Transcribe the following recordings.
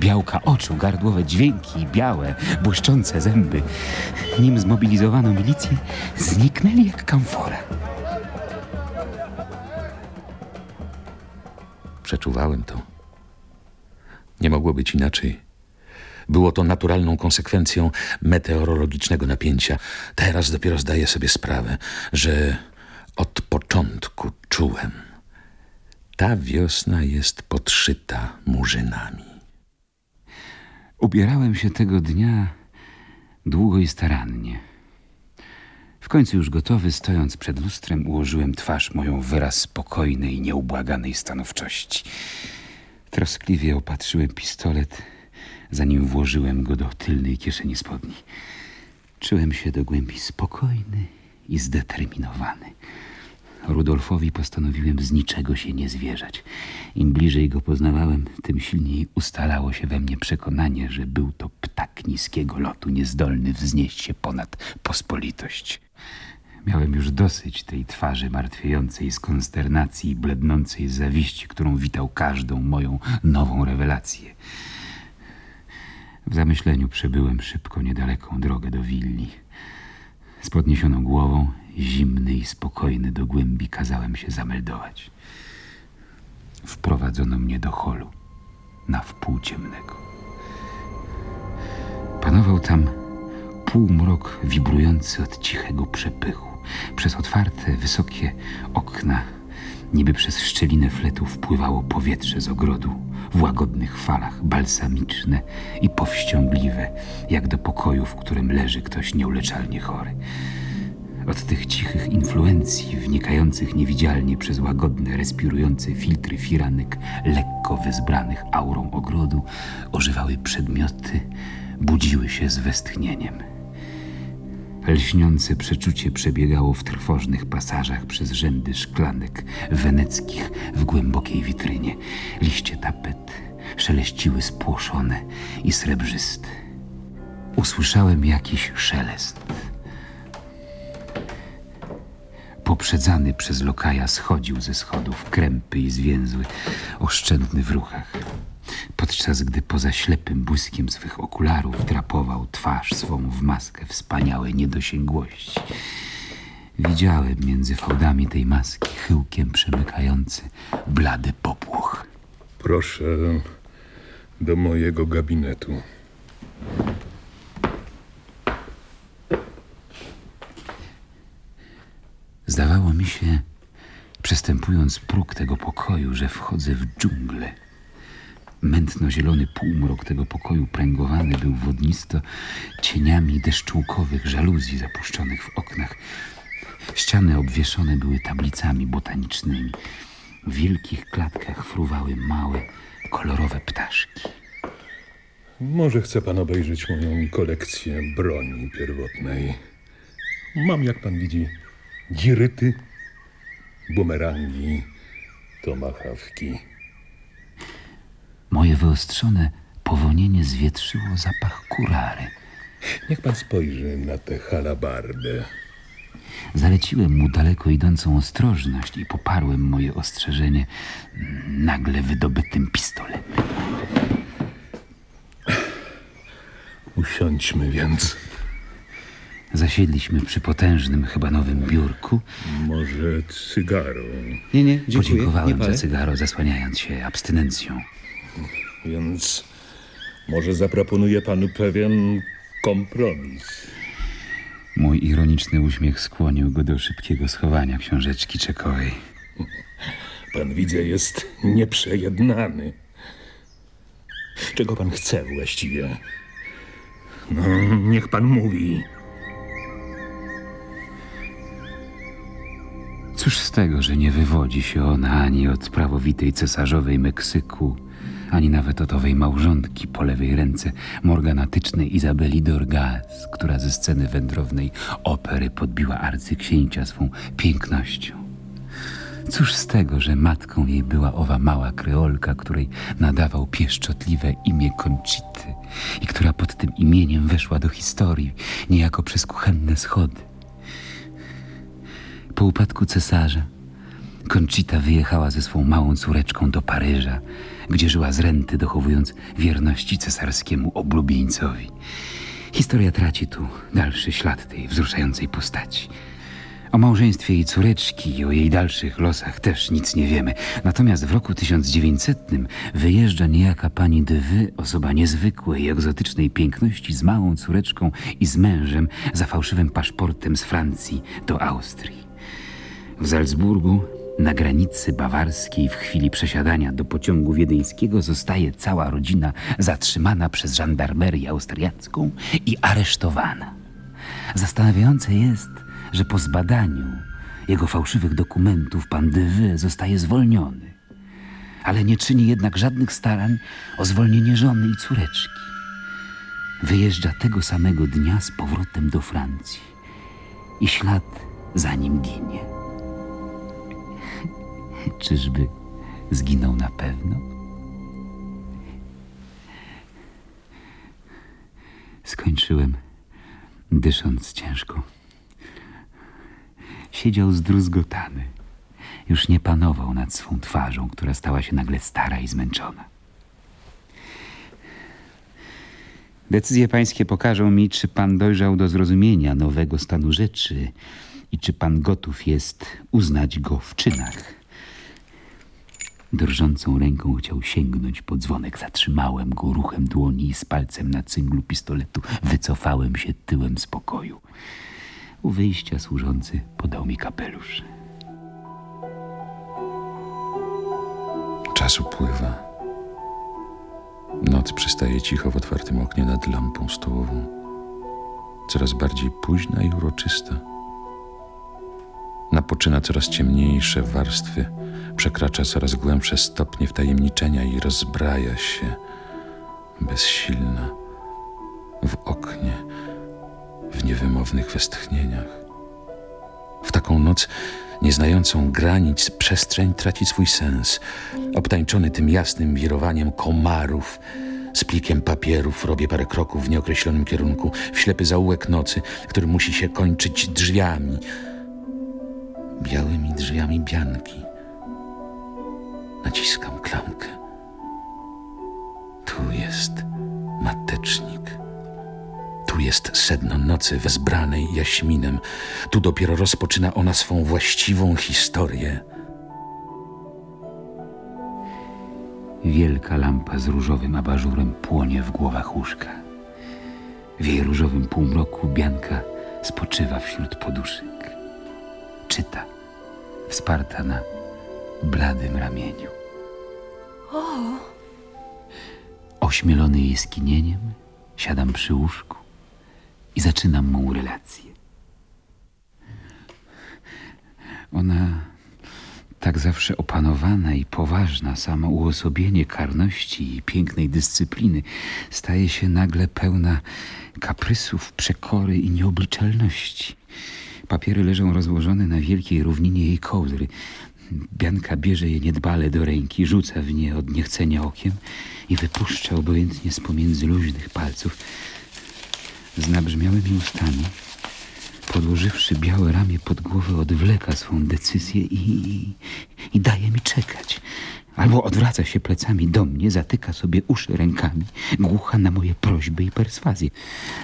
Białka oczu, gardłowe dźwięki, białe, błyszczące zęby. Nim zmobilizowano milicję, zniknęli jak kamfora. Przeczuwałem to. Nie mogło być inaczej. Było to naturalną konsekwencją meteorologicznego napięcia. Teraz dopiero zdaję sobie sprawę, że od początku czułem. Ta wiosna jest podszyta murzynami. Ubierałem się tego dnia długo i starannie. W końcu już gotowy, stojąc przed lustrem, ułożyłem twarz moją wyraz spokojnej, nieubłaganej stanowczości. Troskliwie opatrzyłem pistolet, zanim włożyłem go do tylnej kieszeni spodni. Czułem się do głębi spokojny i zdeterminowany. Rudolfowi postanowiłem z niczego się nie zwierzać. Im bliżej go poznawałem, tym silniej ustalało się we mnie przekonanie, że był to ptak niskiego lotu, niezdolny wznieść się ponad pospolitość. Miałem już dosyć tej twarzy martwiejącej z konsternacji i blednącej z zawiści, którą witał każdą moją nową rewelację. W zamyśleniu przebyłem szybko niedaleką drogę do willi. Z podniesioną głową, zimny i spokojny do głębi, kazałem się zameldować. Wprowadzono mnie do holu, na wpół ciemnego. Panował tam półmrok wibrujący od cichego przepychu. Przez otwarte, wysokie okna, niby przez szczelinę fletu wpływało powietrze z ogrodu w łagodnych falach, balsamiczne i powściągliwe, jak do pokoju, w którym leży ktoś nieuleczalnie chory. Od tych cichych influencji, wnikających niewidzialnie przez łagodne, respirujące filtry firanek, lekko wyzbranych aurą ogrodu, ożywały przedmioty, budziły się z westchnieniem. Lśniące przeczucie przebiegało w trwożnych pasażach przez rzędy szklanek weneckich w głębokiej witrynie. Liście tapet szeleściły spłoszone i srebrzyste. Usłyszałem jakiś szelest. Poprzedzany przez lokaja schodził ze schodów, krępy i zwięzły, oszczędny w ruchach. Podczas gdy poza ślepym błyskiem swych okularów drapował twarz swą w maskę wspaniałej niedosięgłości. Widziałem między fałdami tej maski chyłkiem przemykający blady popłoch. Proszę do mojego gabinetu. Zdawało mi się, przestępując próg tego pokoju, że wchodzę w dżunglę. Mętno-zielony półmrok tego pokoju pręgowany był wodnisto cieniami deszczułkowych żaluzji zapuszczonych w oknach. Ściany obwieszone były tablicami botanicznymi. W wielkich klatkach fruwały małe, kolorowe ptaszki. Może chce pan obejrzeć moją kolekcję broni pierwotnej. Mam, jak pan widzi, dziryty, bumerangi, tomahawki. Moje wyostrzone powonienie zwietrzyło zapach kurary. Niech pan spojrzy na tę halabardę. Zaleciłem mu daleko idącą ostrożność i poparłem moje ostrzeżenie nagle wydobytym pistoletem. Usiądźmy więc. Zasiedliśmy przy potężnym, chyba nowym biurku. Może cygaro. Nie, nie, dziękuję. Nie Podziękowałem palę. za cygaro, zasłaniając się abstynencją. Więc może zaproponuję panu pewien kompromis. Mój ironiczny uśmiech skłonił go do szybkiego schowania książeczki czekowej. Pan widzę jest nieprzejednany. Czego pan chce właściwie? No, niech pan mówi. Cóż z tego, że nie wywodzi się ona ani od prawowitej cesarzowej Meksyku, ani nawet od owej małżonki po lewej ręce morganatycznej Izabeli Dorgaz, która ze sceny wędrownej opery podbiła arcyksięcia swą pięknością. Cóż z tego, że matką jej była owa mała kreolka, której nadawał pieszczotliwe imię Conchity i która pod tym imieniem weszła do historii niejako przez kuchenne schody. Po upadku cesarza Conchita wyjechała ze swą małą córeczką do Paryża, gdzie żyła z renty, dochowując wierności cesarskiemu oblubieńcowi. Historia traci tu dalszy ślad tej wzruszającej postaci. O małżeństwie jej córeczki i o jej dalszych losach też nic nie wiemy. Natomiast w roku 1900 wyjeżdża niejaka pani de Vy, osoba niezwykłej i egzotycznej piękności z małą córeczką i z mężem za fałszywym paszportem z Francji do Austrii. W Salzburgu, na granicy bawarskiej, w chwili przesiadania do pociągu wiedeńskiego, zostaje cała rodzina zatrzymana przez żandarmerię austriacką i aresztowana. Zastanawiające jest, że po zbadaniu jego fałszywych dokumentów pan Devy zostaje zwolniony, ale nie czyni jednak żadnych starań o zwolnienie żony i córeczki. Wyjeżdża tego samego dnia z powrotem do Francji i ślad za nim ginie. Czyżby zginął na pewno? Skończyłem, dysząc ciężko. Siedział zdruzgotany. Już nie panował nad swą twarzą, która stała się nagle stara i zmęczona. Decyzje pańskie pokażą mi, czy pan dojrzał do zrozumienia nowego stanu rzeczy i czy pan gotów jest uznać go w czynach. Drżącą ręką chciał sięgnąć po dzwonek. Zatrzymałem go ruchem dłoni i z palcem na cynglu pistoletu wycofałem się tyłem z pokoju. U wyjścia służący podał mi kapelusz. Czas upływa. Noc przystaje cicho w otwartym oknie nad lampą stołową. Coraz bardziej późna i uroczysta. Napoczyna coraz ciemniejsze warstwy, przekracza coraz głębsze stopnie wtajemniczenia i rozbraja się bezsilna w oknie, w niewymownych westchnieniach. W taką noc, nieznającą granic, przestrzeń traci swój sens. Obtańczony tym jasnym wirowaniem komarów, z plikiem papierów robię parę kroków w nieokreślonym kierunku, w ślepy zaułek nocy, który musi się kończyć drzwiami. Białymi drzwiami bianki. Naciskam klamkę. Tu jest matecznik. Tu jest sedno nocy wezbranej jaśminem. Tu dopiero rozpoczyna ona swą właściwą historię. Wielka lampa z różowym abażurem płonie w głowach łóżka. W jej różowym półmroku Bianka spoczywa wśród poduszek. Czyta, wsparta na bladym ramieniu. Ośmielony jej skinieniem, siadam przy łóżku i zaczynam mą relację. Ona tak zawsze opanowana i poważna, samo uosobienie karności i pięknej dyscypliny, staje się nagle pełna kaprysów, przekory i nieobliczalności. Papiery leżą rozłożone na wielkiej równinie jej kołdry. Bianka bierze je niedbale do ręki, rzuca w nie od niechcenia okiem i wypuszcza obojętnie z pomiędzy luźnych palców z nabrzmiałymi ustami podłożywszy białe ramię pod głowę, odwleka swą decyzję i, i, i daje mi czekać. Albo odwraca się plecami do mnie, zatyka sobie uszy rękami, głucha na moje prośby i perswazje.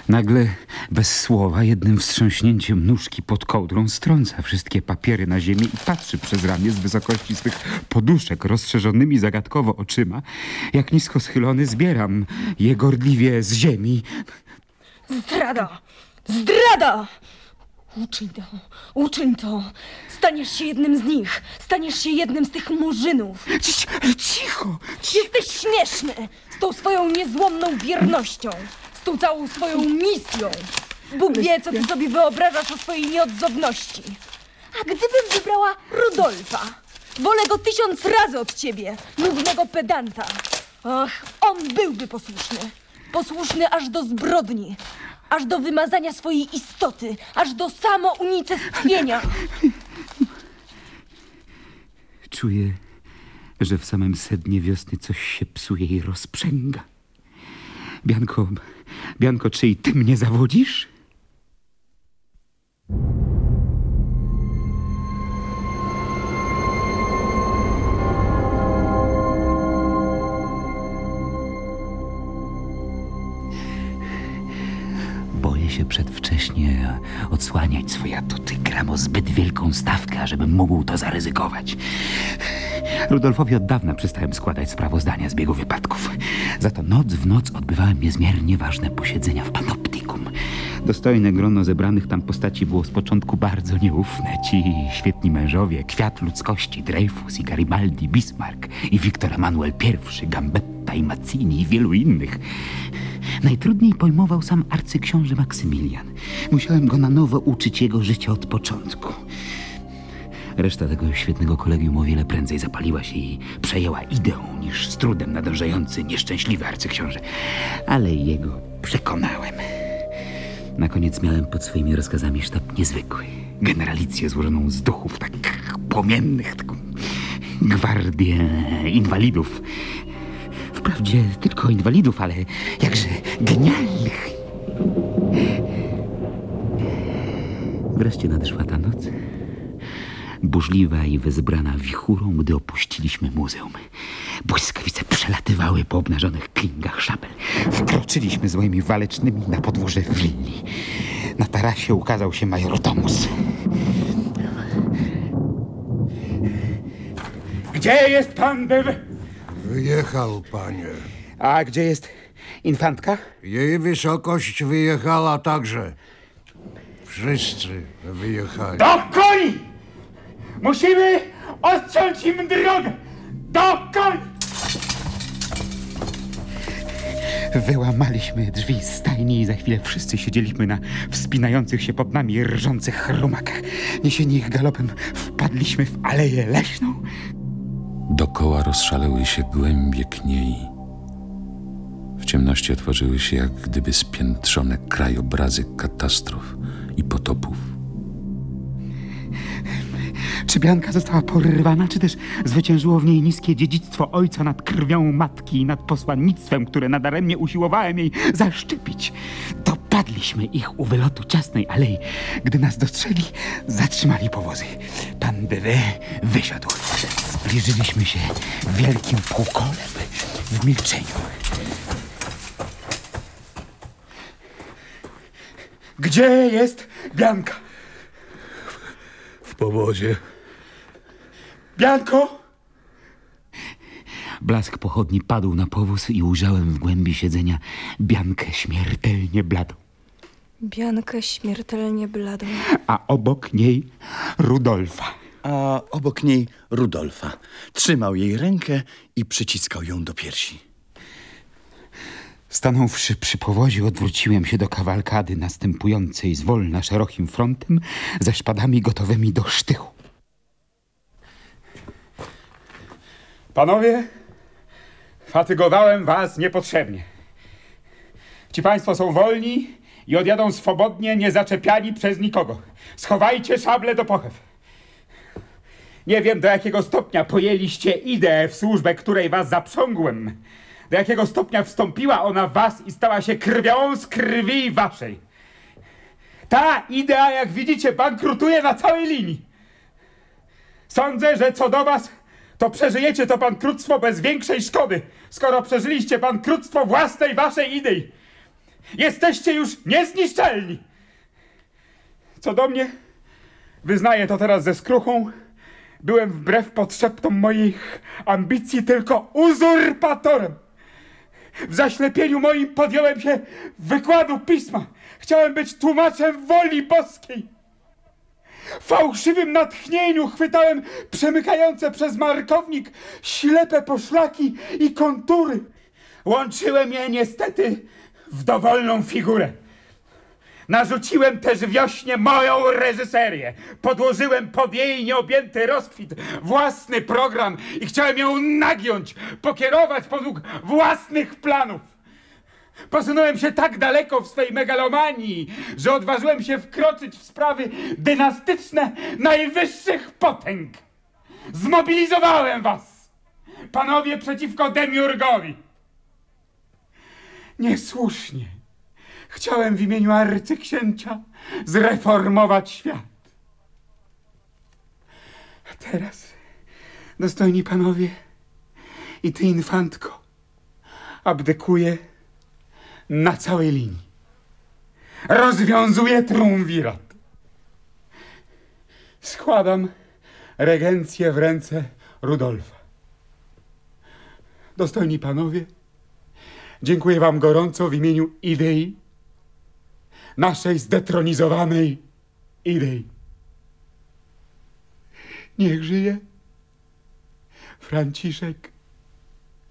Nagle, bez słowa, jednym wstrząśnięciem nóżki pod kołdrą strąca wszystkie papiery na ziemię i patrzy przez ramię z wysokości swych poduszek rozszerzonymi zagadkowo oczyma. Jak nisko schylony zbieram je gorliwie z ziemi. Zdrada! Zdrada! Uczyń to, uczyń to. Staniesz się jednym z nich. Staniesz się jednym z tych murzynów. Ci- Cicho! Jesteś śmieszny z tą swoją niezłomną wiernością, z tą całą swoją misją. Bóg wie, co ty sobie wyobrażasz o swojej nieodzowności. A gdybym wybrała Rudolfa, wolę go tysiąc razy od ciebie, nudnego pedanta. Ach, on byłby posłuszny. Posłuszny aż do zbrodni, aż do wymazania swojej istoty, aż do samounicestwienia. Czuję, że w samym sednie wiosny coś się psuje i rozprzęga. Bianko, Bianko, czy i ty mnie zawodzisz? Odsłaniać swoje atuty. Gram o zbyt wielką stawkę, ażebym mógł to zaryzykować. Rudolfowi od dawna przestałem składać sprawozdania z biegu wypadków. Za to noc w noc odbywałem niezmiernie ważne posiedzenia w panoptikum. Dostojne grono zebranych tam postaci było z początku bardzo nieufne. Ci świetni mężowie, kwiat ludzkości, Dreyfus i Garibaldi, Bismarck i Viktor Emanuel I, Gambetta Mazzini i wielu innych. Najtrudniej pojmował sam arcyksiąże Maksymilian. Musiałem go na nowo uczyć jego życia od początku. Reszta tego świetnego kolegium o wiele prędzej zapaliła się i przejęła ideą niż z trudem nadążający nieszczęśliwy arcyksiąże. Ale jego przekonałem. Na koniec miałem pod swoimi rozkazami sztab niezwykły. Generalicję złożoną z duchów tak płomiennych, taką gwardię inwalidów. Wprawdzie tylko inwalidów, ale jakże genialnych. Wreszcie nadeszła ta noc. Burzliwa i wezbrana wichurą, gdy opuściliśmy muzeum. Błyskawice przelatywały po obnażonych klingach szabel. Wkroczyliśmy z moimi walecznymi na podwórze willi. Na tarasie ukazał się major Tomus. Gdzie jest pan Dew? Wyjechał, panie. A gdzie jest infantka? Jej wysokość wyjechała także. Wszyscy wyjechali. Do koni! Musimy odciąć im drogę! Do koni! Wyłamaliśmy drzwi z stajni i za chwilę wszyscy siedzieliśmy na wspinających się pod nami rżących chrumakach. Niesieni ich galopem wpadliśmy w aleję leśną. Dokoła rozszalały się głębie kniei. W ciemności otworzyły się jak gdyby spiętrzone krajobrazy katastrof i potopów. Czy Bianka została porwana, czy też zwyciężyło w niej niskie dziedzictwo ojca nad krwią matki i nad posłannictwem, które nadaremnie usiłowałem jej zaszczepić? Dopadliśmy ich u wylotu ciasnej alei. Gdy nas dostrzegli, zatrzymali powozy. Pan Dewe wysiadł. Zbliżyliśmy się wielkim półkolem w milczeniu. Gdzie jest Bianka? W powozie. Bianko! Blask pochodni padł na powóz i ujrzałem w głębi siedzenia Biankę śmiertelnie bladą, Biankę śmiertelnie bladą. a obok niej Rudolfa. A obok niej Rudolfa. Trzymał jej rękę i przyciskał ją do piersi. Stanąwszy przy powozie, odwróciłem się do kawalkady następującej zwolna szerokim frontem ze szpadami gotowymi do sztychu. Panowie, fatygowałem was niepotrzebnie. Ci państwo są wolni i odjadą swobodnie, niezaczepiani przez nikogo. Schowajcie szable do pochew. Nie wiem, do jakiego stopnia pojęliście ideę w służbę, której was zaprzągłem. Do jakiego stopnia wstąpiła ona w was i stała się krwią z krwi waszej. Ta idea, jak widzicie, bankrutuje na całej linii. Sądzę, że co do was, to przeżyjecie to bankructwo bez większej szkody, skoro przeżyliście bankructwo własnej waszej idei. Jesteście już niezniszczalni. Co do mnie, wyznaję to teraz ze skruchą, byłem wbrew potrzeptom moich ambicji tylko uzurpatorem. W zaślepieniu moim podjąłem się wykładu pisma. Chciałem być tłumaczem woli boskiej. W fałszywym natchnieniu chwytałem przemykające przez markownik ślepe poszlaki i kontury. Łączyłem je niestety w dowolną figurę. Narzuciłem też wiośnie moją reżyserię. Podłożyłem pod jej nieobjęty rozkwit własny program i chciałem ją nagiąć, pokierować podług własnych planów. Posunąłem się tak daleko w swej megalomanii, że odważyłem się wkroczyć w sprawy dynastyczne najwyższych potęg. Zmobilizowałem was, panowie, przeciwko Demiurgowi. Niesłusznie. Chciałem w imieniu arcyksięcia zreformować świat. A teraz, dostojni panowie, i ty, infantko, abdykuję na całej linii. rozwiązuję triumvirat. Składam regencję w ręce Rudolfa. Dostojni panowie, dziękuję wam gorąco w imieniu idei, naszej zdetronizowanej idei. Niech żyje Franciszek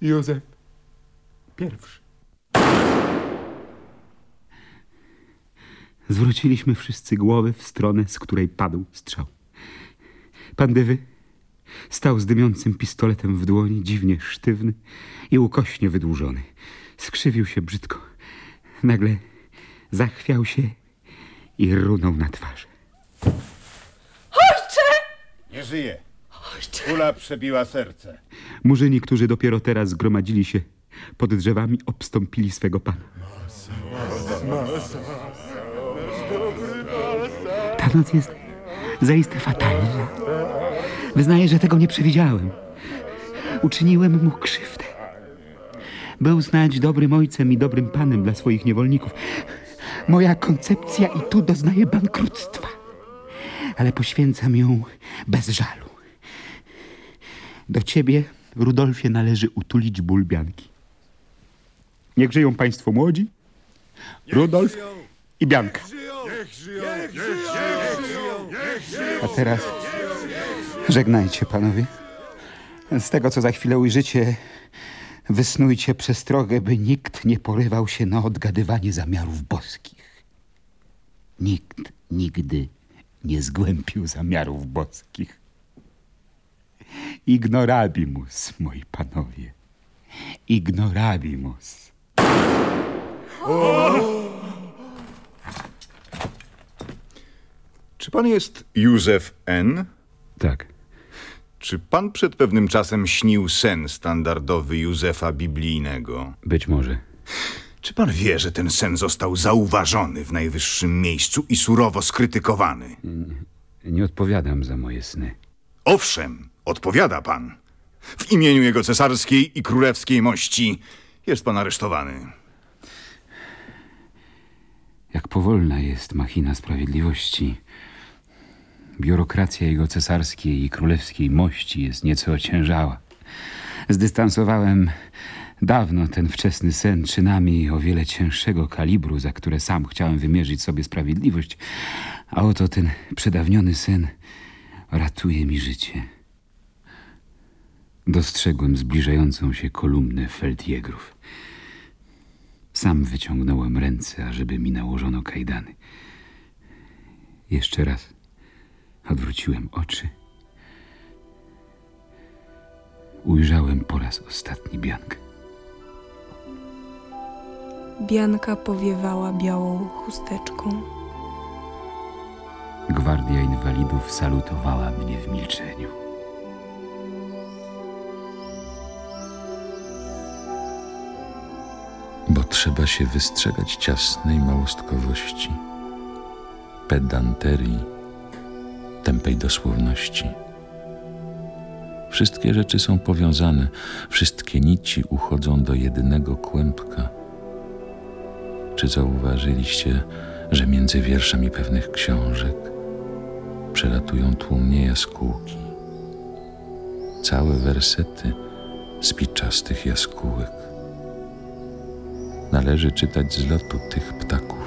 Józef pierwszy. Zwróciliśmy wszyscy głowy w stronę, z której padł strzał. Pan Dywy stał z dymiącym pistoletem w dłoni, dziwnie sztywny i ukośnie wydłużony. Skrzywił się brzydko. Nagle zachwiał się i runął na twarz. Nie żyje. Kula przebiła serce. Murzyni, którzy dopiero teraz zgromadzili się pod drzewami, obstąpili swego pana. Ta noc jest zaiste fatalna. Wyznaję, że tego nie przewidziałem. Uczyniłem mu krzywdę. Był znać dobrym ojcem i dobrym panem dla swoich niewolników. Moja koncepcja i tu doznaje bankructwa. Ale poświęcam ją bez żalu. Do ciebie, Rudolfie, należy utulić ból Bianki. Niech żyją państwo młodzi, Rudolf i Bianka. A teraz żegnajcie, panowie. Z tego, co za chwilę ujrzycie, wysnujcie przestrogę, by nikt nie porywał się na odgadywanie zamiarów boskich. Nikt nigdy nie zgłębił zamiarów boskich. Ignorabimus, moi panowie. Ignorabimus. Czy pan jest Józef N? Tak. Czy pan przed pewnym czasem śnił sen standardowy Józefa biblijnego? Być może. Czy pan wie, że ten sen został zauważony w najwyższym miejscu i surowo skrytykowany? Nie odpowiadam za moje sny. Owszem, odpowiada pan. W imieniu jego cesarskiej i królewskiej mości jest pan aresztowany. Jak powolna jest machina sprawiedliwości. Biurokracja jego cesarskiej i królewskiej mości jest nieco ociężała. Zdystansowałem dawno ten wczesny sen czynami o wiele cięższego kalibru, za które sam chciałem wymierzyć sobie sprawiedliwość, a oto ten przedawniony sen ratuje mi życie. Dostrzegłem zbliżającą się kolumnę feldjegrów. Sam wyciągnąłem ręce, ażeby mi nałożono kajdany. Jeszcze raz odwróciłem oczy. Ujrzałem po raz ostatni Biankę. Bianka powiewała białą chusteczką. Gwardia inwalidów salutowała mnie w milczeniu. bo trzeba się wystrzegać ciasnej małostkowości, pedanterii, tępej dosłowności. Wszystkie rzeczy są powiązane, wszystkie nici uchodzą do jednego kłębka. Czy zauważyliście, że między wierszami pewnych książek przelatują tłumnie jaskółki? Całe wersety spiczastych jaskółek należy czytać z lotu tych ptaków.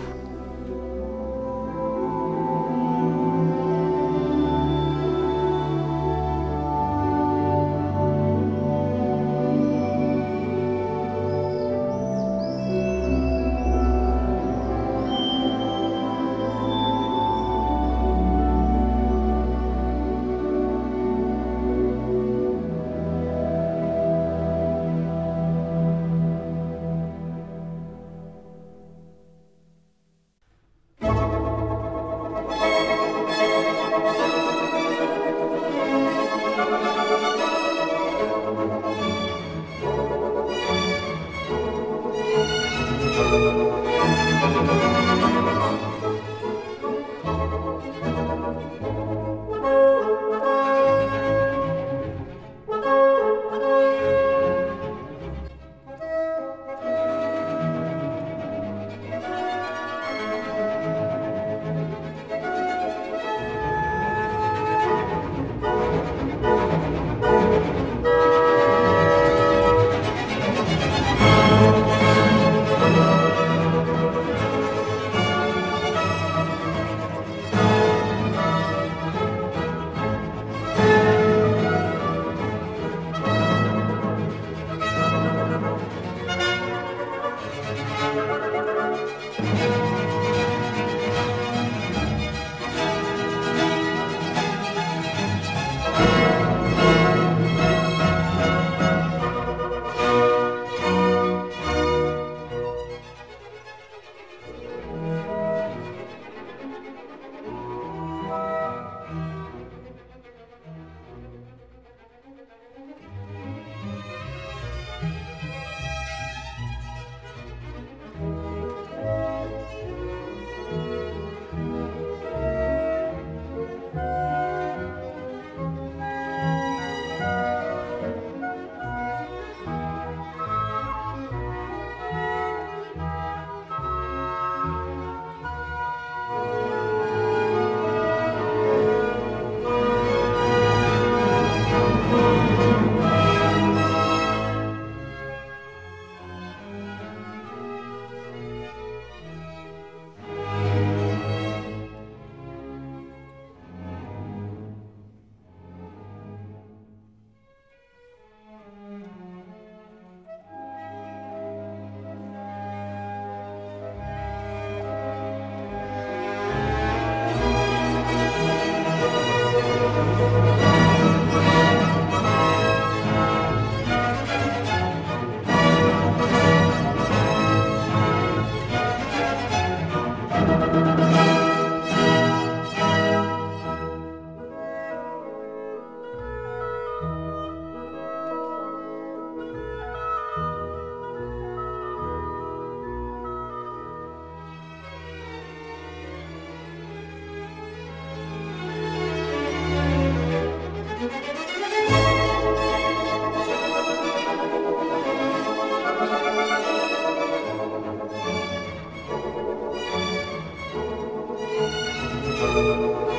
Música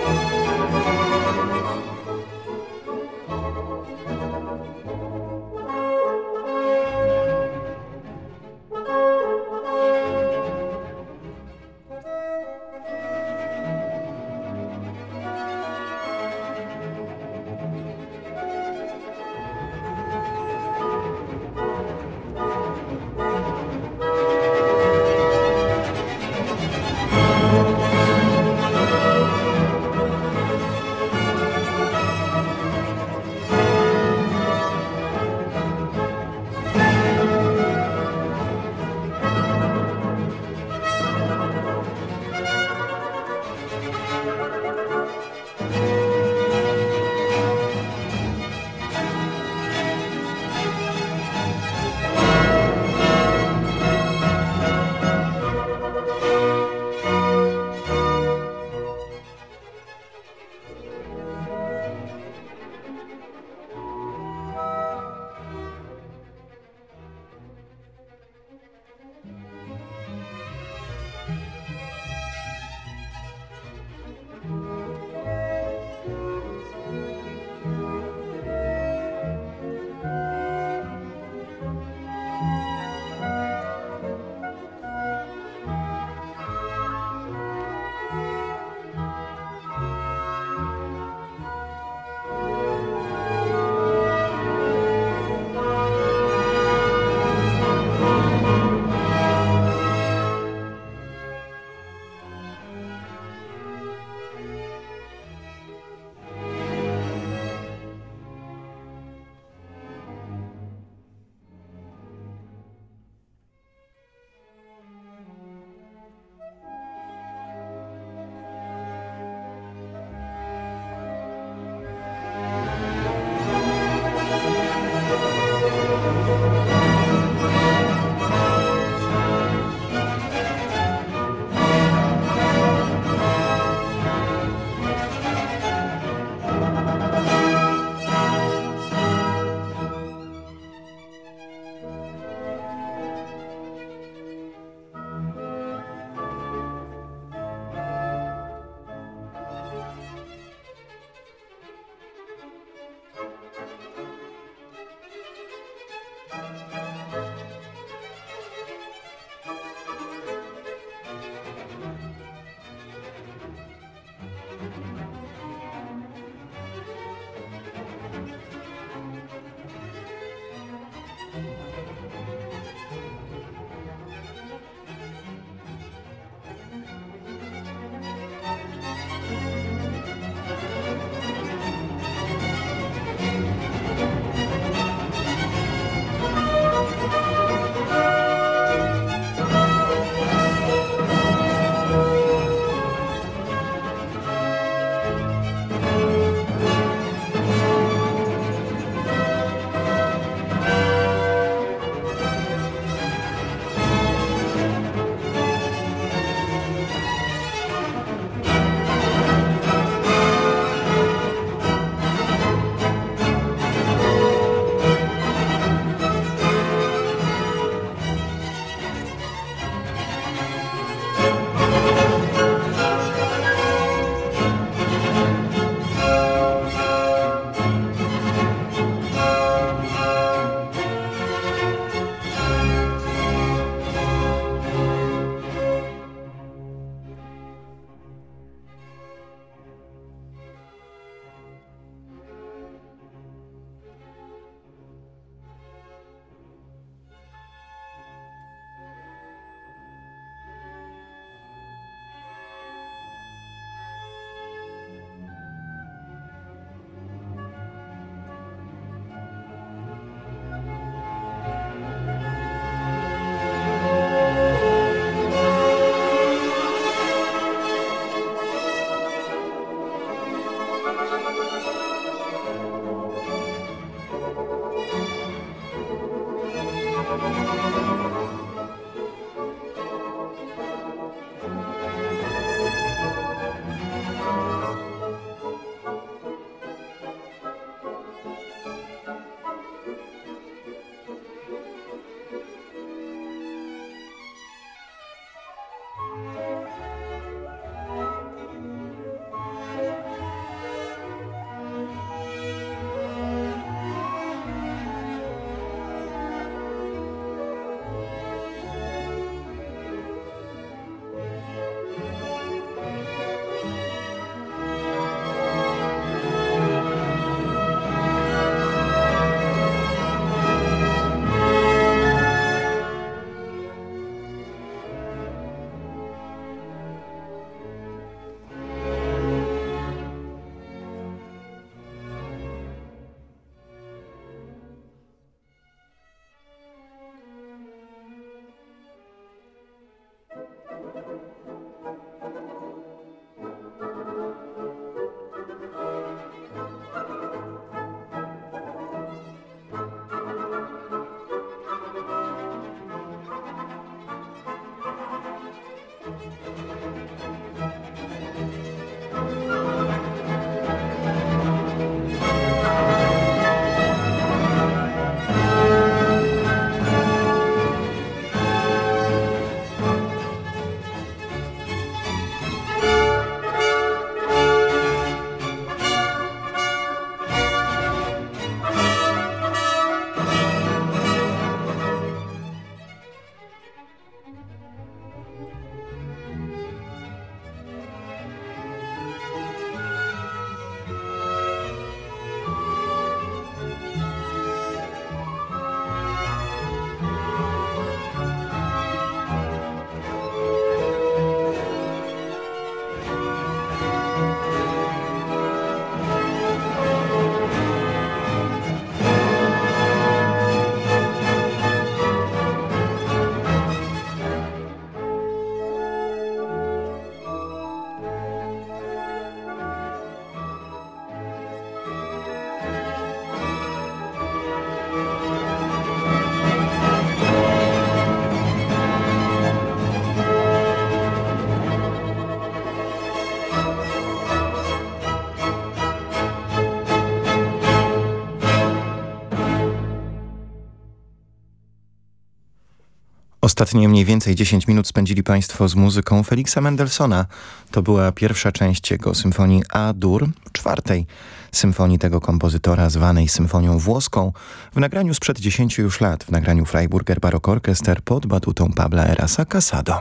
Ostatnie mniej więcej 10 minut spędzili Państwo z muzyką Feliksa Mendelssohna. To była pierwsza część jego symfonii A-dur, czwartej symfonii tego kompozytora, zwanej symfonią włoską, w nagraniu sprzed 10 już lat, w nagraniu Freiburger Baroque Orchester pod batutą Pabla Erasa Casado.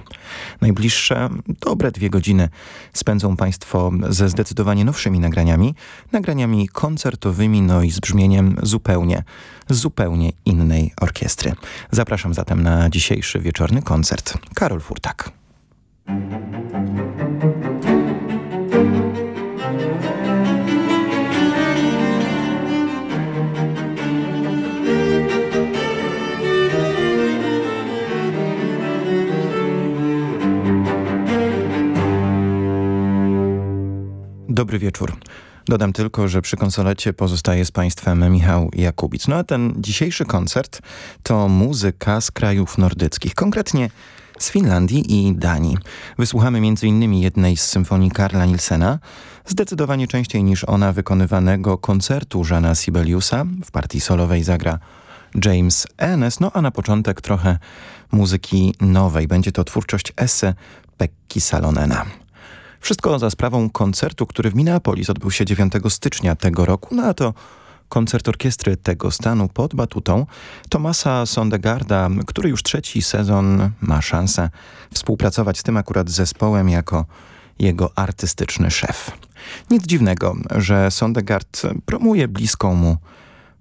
Najbliższe dobre dwie godziny spędzą Państwo ze zdecydowanie nowszymi nagraniami, nagraniami koncertowymi, no i z brzmieniem zupełnie, zupełnie innej orkiestry. Zapraszam zatem na dzisiejszy wieczorny koncert. Karol Furtak. Dobry wieczór. Dodam tylko, że przy konsolecie pozostaje z Państwem Michał Jakubic. No a ten dzisiejszy koncert to muzyka z krajów nordyckich, konkretnie z Finlandii i Danii. Wysłuchamy m.in. jednej z symfonii Karla Nilsena, zdecydowanie częściej niż ona wykonywanego koncertu Żana Sibeliusa. W partii solowej zagra James Ennis, no a na początek trochę muzyki nowej. Będzie to twórczość Esse Pekki Salonena. Wszystko za sprawą koncertu, który w Minneapolis odbył się 9 stycznia tego roku, no a to koncert orkiestry tego stanu pod batutą Tomasa Sondegarda, który już trzeci sezon ma szansę współpracować z tym akurat zespołem jako jego artystyczny szef. Nic dziwnego, że Sondegard promuje bliską mu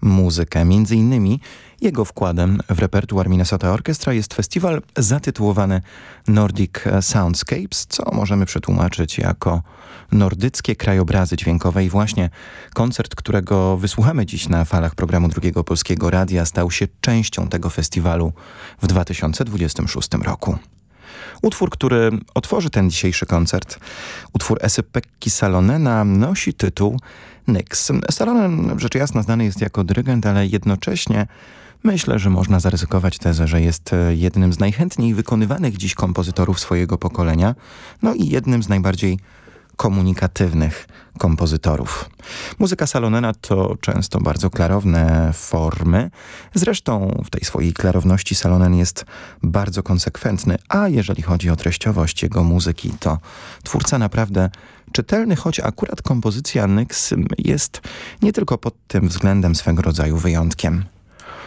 muzykę. Między innymi jego wkładem w repertuar Minnesota Orchestra jest festiwal zatytułowany Nordic Soundscapes, co możemy przetłumaczyć jako nordyckie krajobrazy dźwiękowe i właśnie koncert, którego wysłuchamy dziś na falach programu Drugiego Polskiego Radia stał się częścią tego festiwalu w 2026 roku. Utwór, który otworzy ten dzisiejszy koncert, utwór Esy Pekki Salonena, nosi tytuł Nyx. Salonen rzecz jasna znany jest jako dyrygent, ale jednocześnie myślę, że można zaryzykować tezę, że jest jednym z najchętniej wykonywanych dziś kompozytorów swojego pokolenia, no i jednym z najbardziej komunikatywnych kompozytorów. Muzyka Salonena to często bardzo klarowne formy. Zresztą w tej swojej klarowności Salonen jest bardzo konsekwentny, a jeżeli chodzi o treściowość jego muzyki, to twórca naprawdę czytelny, choć akurat kompozycja Nyx jest nie tylko pod tym względem swego rodzaju wyjątkiem.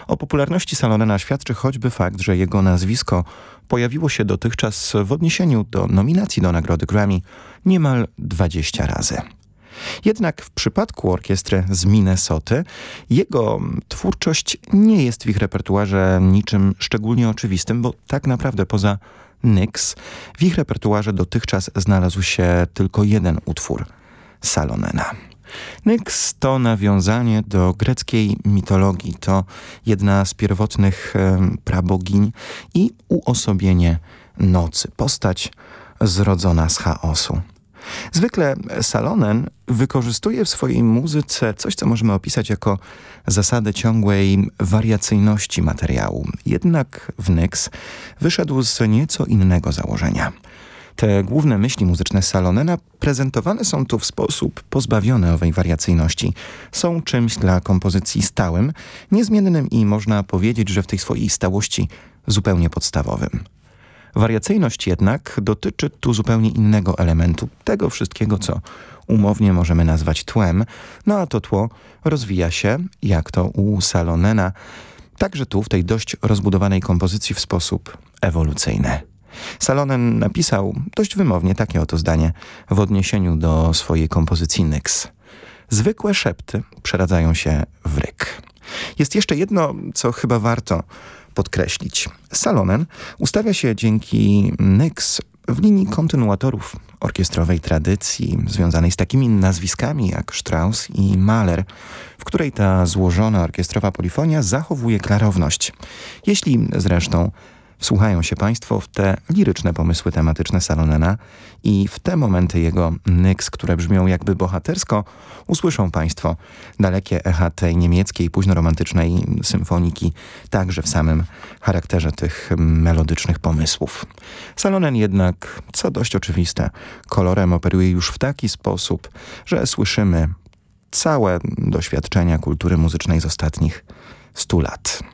O popularności Salonena świadczy choćby fakt, że jego nazwisko pojawiło się dotychczas w odniesieniu do nominacji do nagrody Grammy niemal 20 razy. Jednak w przypadku orkiestry z Minnesoty jego twórczość nie jest w ich repertuarze niczym szczególnie oczywistym, bo tak naprawdę poza Nyx w ich repertuarze dotychczas znalazł się tylko jeden utwór Salonena. Nyx to nawiązanie do greckiej mitologii, to jedna z pierwotnych prabogiń i uosobienie nocy, postać zrodzona z chaosu. Zwykle Salonen wykorzystuje w swojej muzyce coś, co możemy opisać jako zasadę ciągłej wariacyjności materiału. Jednak w Nyx wyszedł z nieco innego założenia – te główne myśli muzyczne Salonena prezentowane są tu w sposób pozbawiony owej wariacyjności. Są czymś dla kompozycji stałym, niezmiennym i można powiedzieć, że w tej swojej stałości zupełnie podstawowym. Wariacyjność jednak dotyczy tu zupełnie innego elementu, tego wszystkiego, co umownie możemy nazwać tłem, no a to tło rozwija się, jak to u Salonena, także tu w tej dość rozbudowanej kompozycji w sposób ewolucyjny. Salonen napisał dość wymownie takie oto zdanie w odniesieniu do swojej kompozycji Nyx. Zwykłe szepty przeradzają się w ryk. Jest jeszcze jedno, co chyba warto podkreślić. Salonen ustawia się dzięki Nyx w linii kontynuatorów orkiestrowej tradycji związanej z takimi nazwiskami jak Strauss i Mahler, w której ta złożona orkiestrowa polifonia zachowuje klarowność. Jeśli zresztą Wsłuchają się Państwo w te liryczne pomysły tematyczne Salonena i w te momenty jego nyks, które brzmią jakby bohatersko, usłyszą Państwo dalekie echa tej niemieckiej, późnoromantycznej symfoniki, także w samym charakterze tych melodycznych pomysłów. Salonen jednak, co dość oczywiste, kolorem operuje już w taki sposób, że słyszymy całe doświadczenia kultury muzycznej z ostatnich stu lat.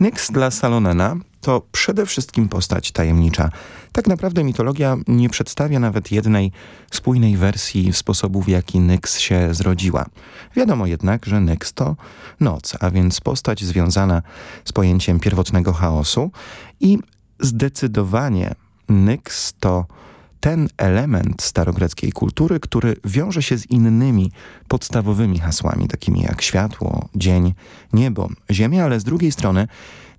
Nyx dla Salonena to przede wszystkim postać tajemnicza. Tak naprawdę mitologia nie przedstawia nawet jednej spójnej wersji sposobu, w jaki Nyx się zrodziła. Wiadomo jednak, że Nyx to noc, a więc postać związana z pojęciem pierwotnego chaosu i zdecydowanie Nyx to ten element starogreckiej kultury, który wiąże się z innymi podstawowymi hasłami, takimi jak światło, dzień, niebo, ziemia, ale z drugiej strony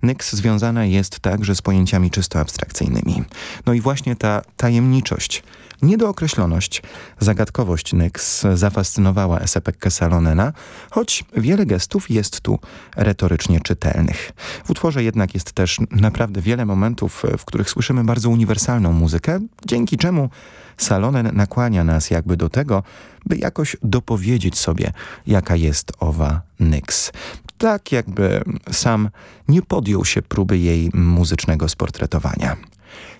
Nyx związana jest także z pojęciami czysto abstrakcyjnymi. No i właśnie ta tajemniczość, niedookreśloność, zagadkowość Nyx zafascynowała Esepekkę Salonena, choć wiele gestów jest tu retorycznie czytelnych. W utworze jednak jest też naprawdę wiele momentów, w których słyszymy bardzo uniwersalną muzykę, dzięki czemu Salonen nakłania nas jakby do tego, by jakoś dopowiedzieć sobie, jaka jest owa Nyx. Tak jakby sam nie podjął się próby jej muzycznego sportretowania.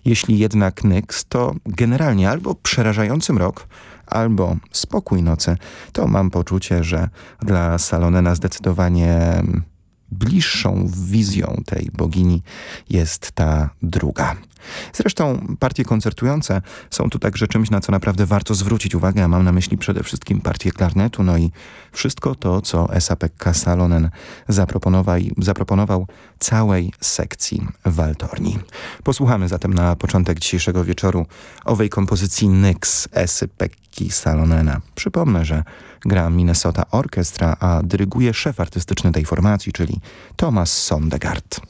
Jeśli jednak Nyx to generalnie albo przerażający mrok, albo spokój nocy, to mam poczucie, że dla Salonena zdecydowanie bliższą wizją tej bogini jest ta druga. Zresztą partie koncertujące są tu także czymś, na co naprawdę warto zwrócić uwagę, a mam na myśli przede wszystkim partię klarnetu, no i wszystko to, co Esa-Pekka Salonen zaproponował, zaproponował całej sekcji waltorni. Posłuchamy zatem na początek dzisiejszego wieczoru owej kompozycji Nyx Esy Pekki Salonena. Przypomnę, że gra Minnesota Orchestra, a dyryguje szef artystyczny tej formacji, czyli Thomas Sondegard.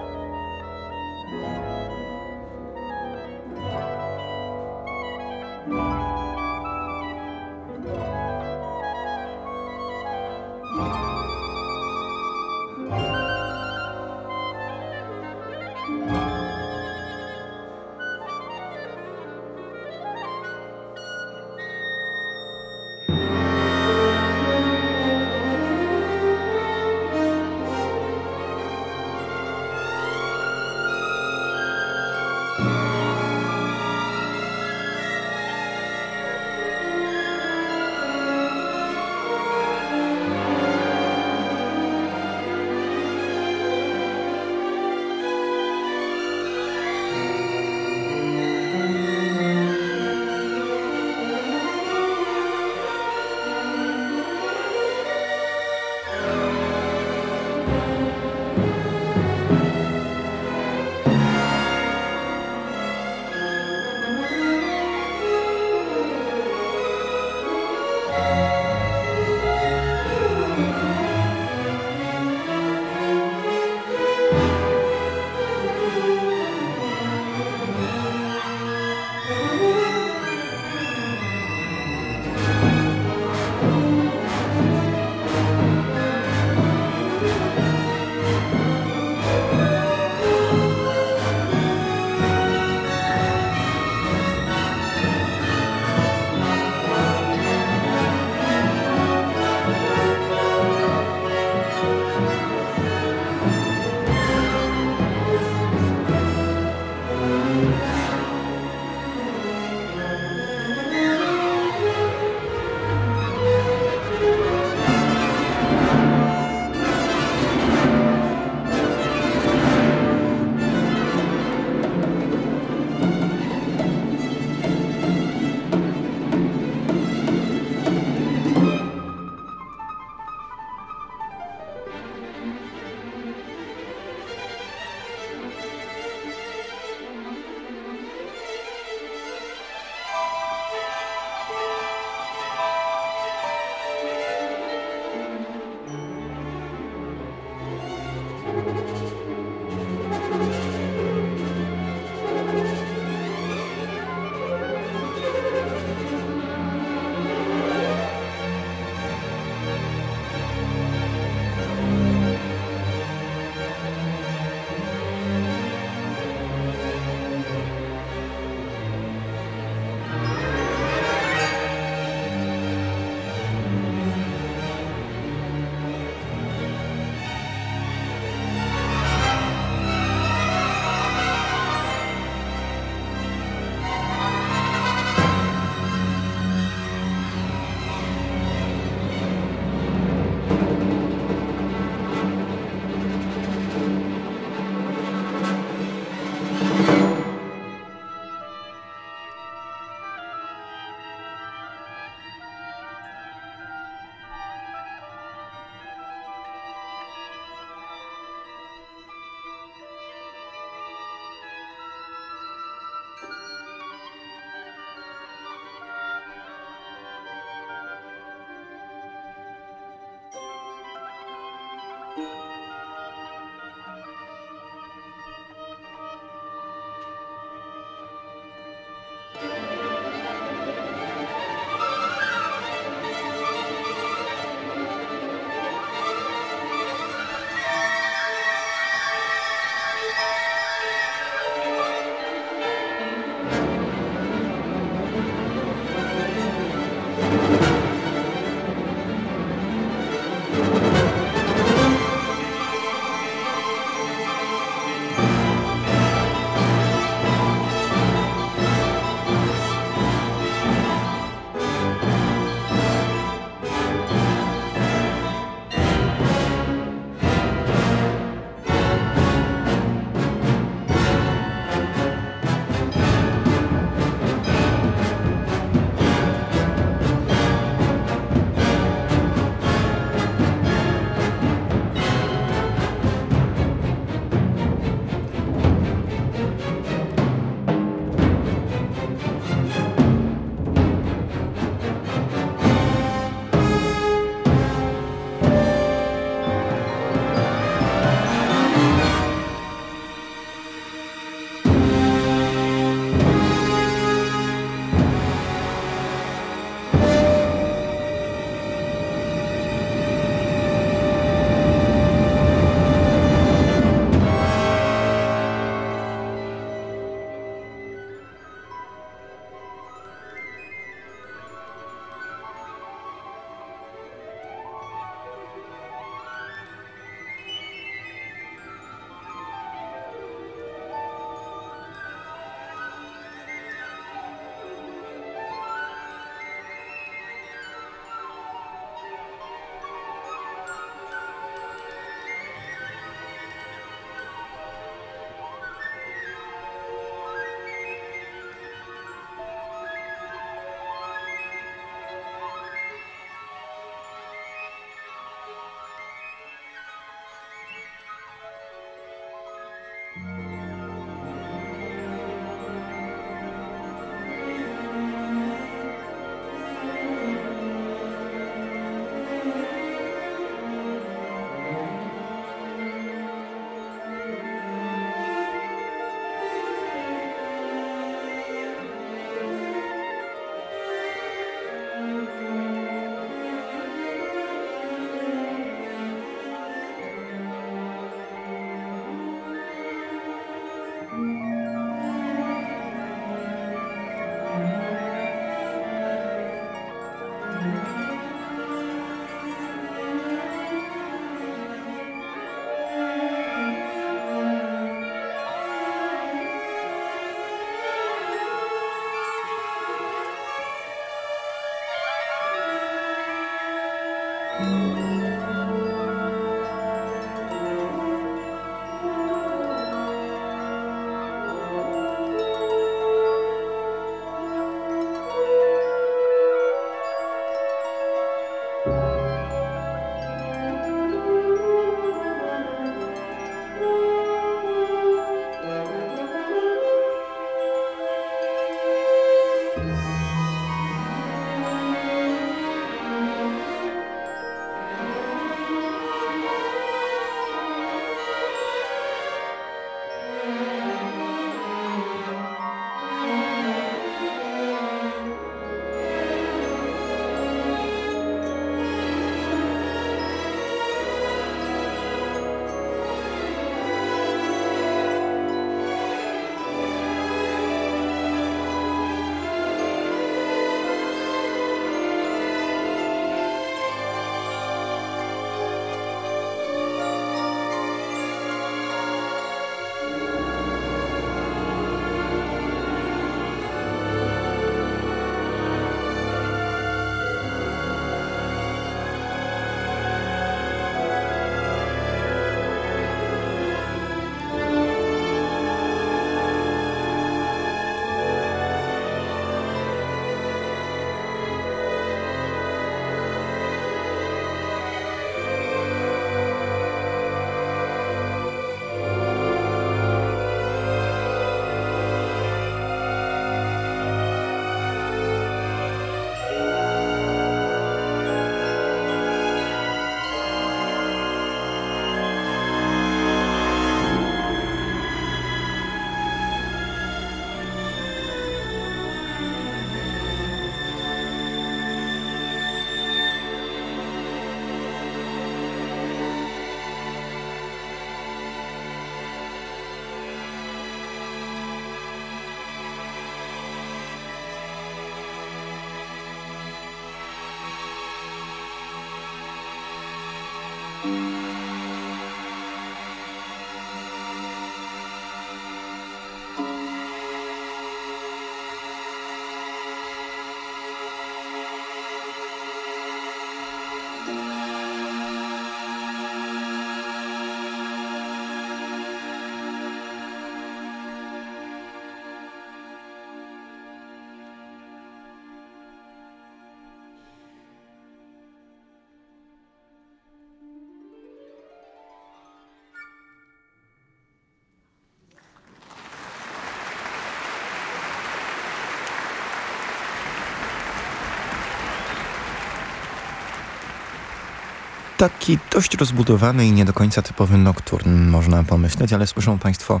Taki dość rozbudowany i nie do końca typowy nokturn, można pomyśleć, ale słyszą Państwo,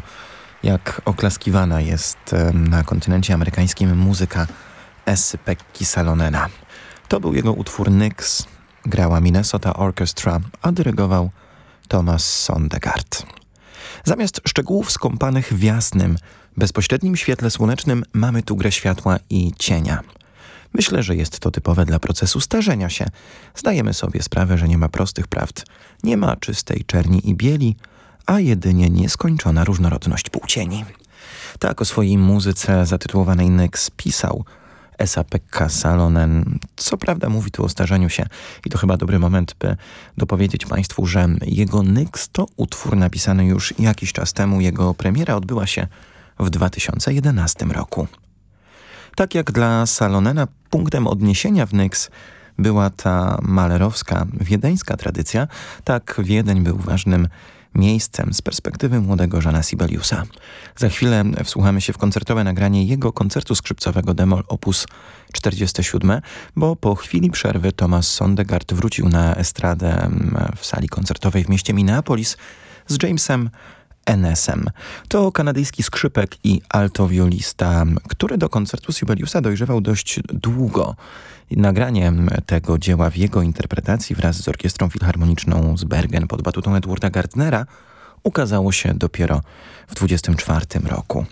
jak oklaskiwana jest na kontynencie amerykańskim muzyka Essy Pekki Salonena. To był jego utwór Nyx, grała Minnesota Orchestra, a dyrygował Thomas Sondegard. Zamiast szczegółów skąpanych w jasnym, bezpośrednim świetle słonecznym mamy tu grę światła i cienia – Myślę, że jest to typowe dla procesu starzenia się. Zdajemy sobie sprawę, że nie ma prostych prawd, nie ma czystej czerni i bieli, a jedynie nieskończona różnorodność płcieni. Tak o swojej muzyce zatytułowanej Nyx pisał Esa-Pekka Salonen. Co prawda mówi tu o starzeniu się i to chyba dobry moment, by dopowiedzieć Państwu, że jego Nyx to utwór napisany już jakiś czas temu. Jego premiera odbyła się w 2011 roku. Tak jak dla Salonena punktem odniesienia w Nyx była ta malerowska, wiedeńska tradycja, tak Wiedeń był ważnym miejscem z perspektywy młodego Żana Sibeliusa. Za chwilę wsłuchamy się w koncertowe nagranie jego koncertu skrzypcowego Demol op. 47, bo po chwili przerwy Thomas Sondegard wrócił na estradę w sali koncertowej w mieście Minneapolis z Jamesem NSM. To kanadyjski skrzypek i altowiolista, który do koncertu Sibeliusa dojrzewał dość długo. Nagraniem tego dzieła w jego interpretacji wraz z Orkiestrą Filharmoniczną z Bergen pod batutą Edwarda Gardnera ukazało się dopiero w 24 roku.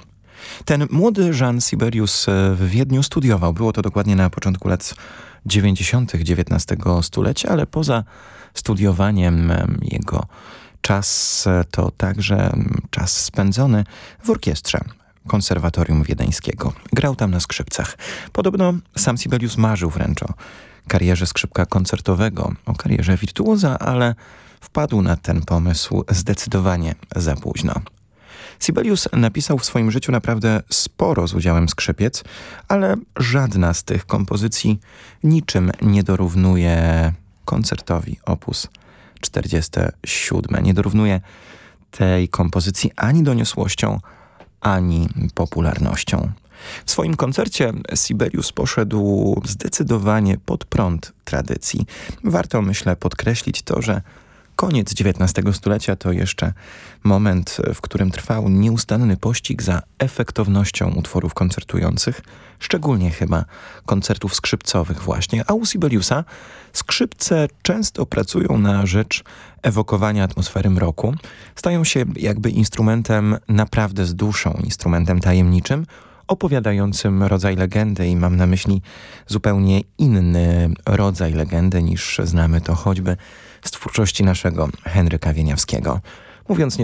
Ten młody Jean Sibelius w Wiedniu studiował. Było to dokładnie na początku lat 90. XIX stulecia, ale poza studiowaniem jego czas to także czas spędzony w orkiestrze Konserwatorium Wiedeńskiego. Grał tam na skrzypcach. Podobno sam Sibelius marzył wręcz o karierze skrzypka koncertowego, o karierze wirtuoza, ale wpadł na ten pomysł zdecydowanie za późno. Sibelius napisał w swoim życiu naprawdę sporo z udziałem skrzypiec, ale żadna z tych kompozycji niczym nie dorównuje koncertowi opus 47. Nie dorównuje tej kompozycji ani doniosłością, ani popularnością. W swoim koncercie Sibelius poszedł zdecydowanie pod prąd tradycji. Warto, myślę, podkreślić to, że koniec XIX stulecia to jeszcze moment, w którym trwał nieustanny pościg za efektownością utworów koncertujących, szczególnie chyba koncertów skrzypcowych właśnie, a u Sibeliusa skrzypce często pracują na rzecz ewokowania atmosfery mroku, stają się jakby instrumentem naprawdę z duszą, instrumentem tajemniczym, opowiadającym rodzaj legendy i mam na myśli zupełnie inny rodzaj legendy niż znamy to choćby z twórczości naszego Henryka Wieniawskiego. Mówiąc nieco